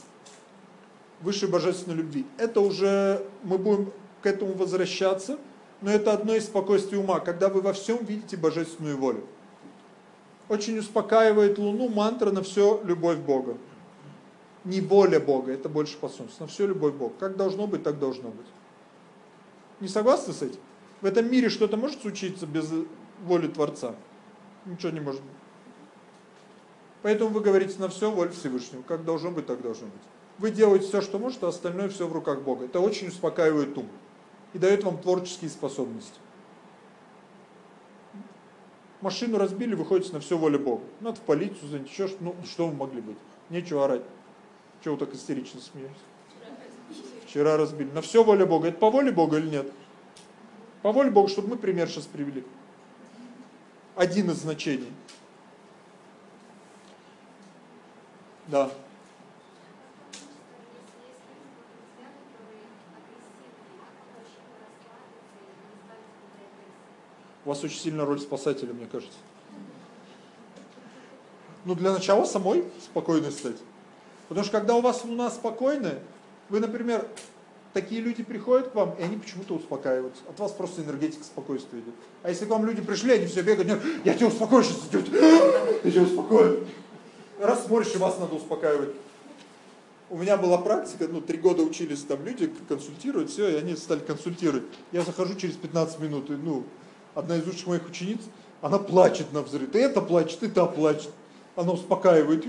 высшей божественной любви. Это уже, мы будем к этому возвращаться, но это одно из спокойствий ума, когда вы во всем видите божественную волю. Очень успокаивает Луну мантра на все любовь Бога. Не воля Бога, это больше по солнцу, на все любовь Бога. Как должно быть, так должно быть. Не согласны с этим? В этом мире что-то может случиться без воли Творца? Ничего не может быть. Поэтому вы говорите на все воль Всевышнего. Как должно быть, так должно быть. Вы делаете все, что можете, а остальное все в руках Бога. Это очень успокаивает ум. И дает вам творческие способности. Машину разбили, выходите на все воле Бога. Надо в полицию звонить, еще что, ну, что вы могли быть? Нечего орать. Чего вы так истерично смеетесь? Вчера разбили. На все воля Бога. Это по воле Бога или нет? По воле Бога, чтобы мы пример сейчас привели один из значений. Да. У вас очень сильная роль спасателя, мне кажется. Ну, для начала самой спокойной стать. Потому что когда у вас луна спокойная, вы, например, такие люди приходят к вам, и они почему-то успокаиваются. От вас просто энергетика спокойствия идет. А если к вам люди пришли, они все бегают, нет, я тебя успокою сейчас, идет, я тебя успокою. Раз смотришь, и вас надо успокаивать. У меня была практика, ну, три года учились там люди консультируют, все, и они стали консультировать. Я захожу через 15 минут, и, ну, одна из лучших моих учениц, она плачет на взрыв. И это плачет, и та плачет. Она успокаивает.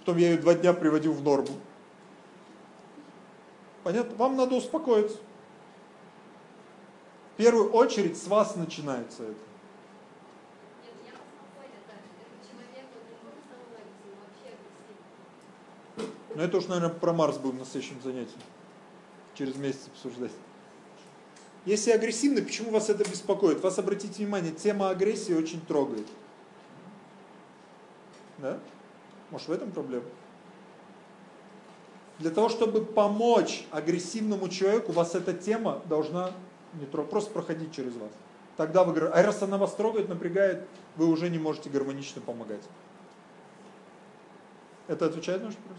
Потом я ее два дня приводил в норму. Понятно? Вам надо успокоиться. В первую очередь с вас начинается это. Но. Но это уж, наверное, про Марс будем на следующем занятии. Через месяц обсуждать. Если агрессивный, почему вас это беспокоит? Вас, обратите внимание, тема агрессии очень трогает. Да? Может, в этом проблема? Для того, чтобы помочь агрессивному человеку, вас эта тема должна не трогать, просто проходить через вас. Тогда вы говорите, а раз она вас трогает, напрягает, вы уже не можете гармонично помогать. Это отвечает на ваш вопрос?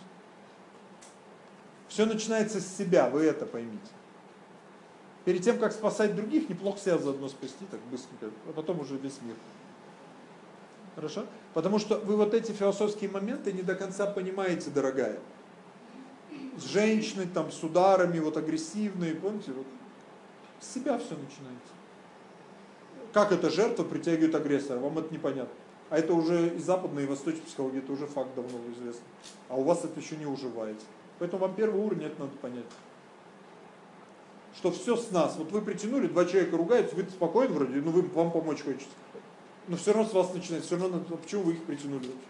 Все начинается с себя, вы это поймите. Перед тем, как спасать других, неплохо себя заодно спасти, так быстренько, а потом уже весь мир. Хорошо? Потому что вы вот эти философские моменты не до конца понимаете, дорогая. С женщиной, там, с ударами, вот агрессивные, помните, вот с себя все начинается. Как эта жертва притягивает агрессора, вам это непонятно. А это уже и западная, и восточная психология, это уже факт давно известный. А у вас это еще не уживается. Поэтому вам первый уровень это надо понять. Что все с нас. Вот вы притянули, два человека ругаются, вы спокойны вроде, ну вы, вам помочь хочется. Но все равно с вас начинается, все равно, почему вы их притянули вообще?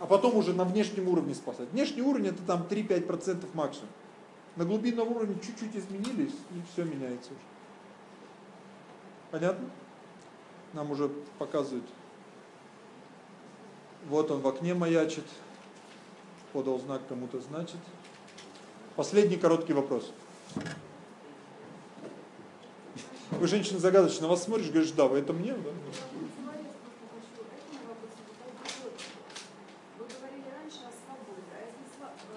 А потом уже на внешнем уровне спасать. Внешний уровень это там 3-5% максимум. На глубинном уровне чуть-чуть изменились, и все меняется уже. Понятно? Нам уже показывают. Вот он в окне маячит. Подал знак кому-то, значит. Последний короткий вопрос. Вы женщина загадочная, на вас смотришь, говоришь, да, вы это мне, да? Вы говорили раньше о свободе, а если сва- э,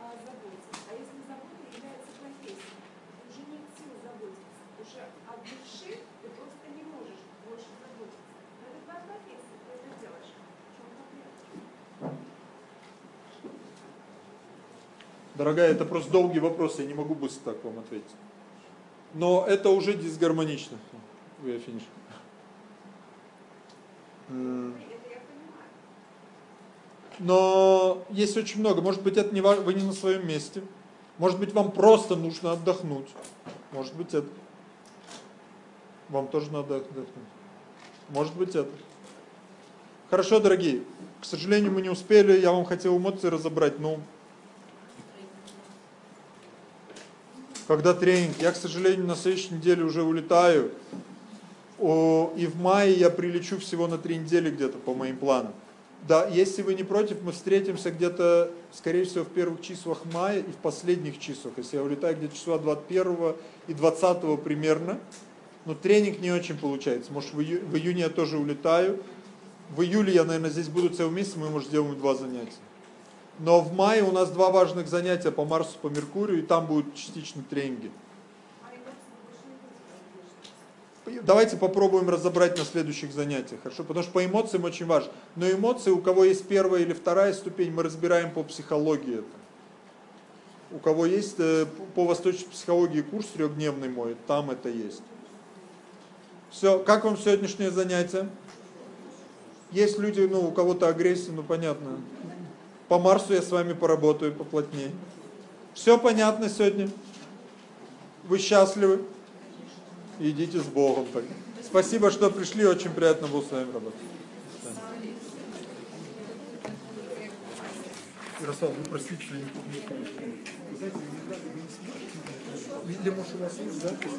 о заботе, а если забота является профессией, уже нет сил заботиться, уже от души ты просто не можешь больше заботиться. Но это твоя профессия, ты это делаешь. В чем проблема? Дорогая, это просто долгий вопрос, я не могу быстро так вам ответить. Но это уже дисгармонично. Финиш. Я понимаю. Но есть очень много. Может быть, это не ва- вы не на своем месте. Может быть, вам просто нужно отдохнуть. Может быть, это. Вам тоже надо отдохнуть. Может быть, это. Хорошо, дорогие. К сожалению, мы не успели. Я вам хотел эмоции разобрать, но когда тренинг. Я, к сожалению, на следующей неделе уже улетаю. О, и в мае я прилечу всего на три недели где-то по моим планам. Да, если вы не против, мы встретимся где-то, скорее всего, в первых числах мая и в последних числах. Если я улетаю где-то числа 21 и 20 примерно. Но тренинг не очень получается. Может, в, ию- в июне я тоже улетаю. В июле я, наверное, здесь буду целый месяц, мы, может, сделаем два занятия. Но в мае у нас два важных занятия по Марсу, по Меркурию, и там будут частично тренинги. Давайте попробуем разобрать на следующих занятиях, хорошо? Потому что по эмоциям очень важно. Но эмоции, у кого есть первая или вторая ступень, мы разбираем по психологии это. У кого есть э, по восточной психологии курс трехдневный мой, там это есть. Все, как вам сегодняшнее занятие? Есть люди, ну, у кого-то агрессия, ну, понятно. По Марсу я с вами поработаю поплотнее. Все понятно сегодня? Вы счастливы? Идите с Богом. Так. Спасибо, что пришли, очень приятно было с вами работать. Ярослав, вы простите, что я не помню. Или, может, у вас есть запись?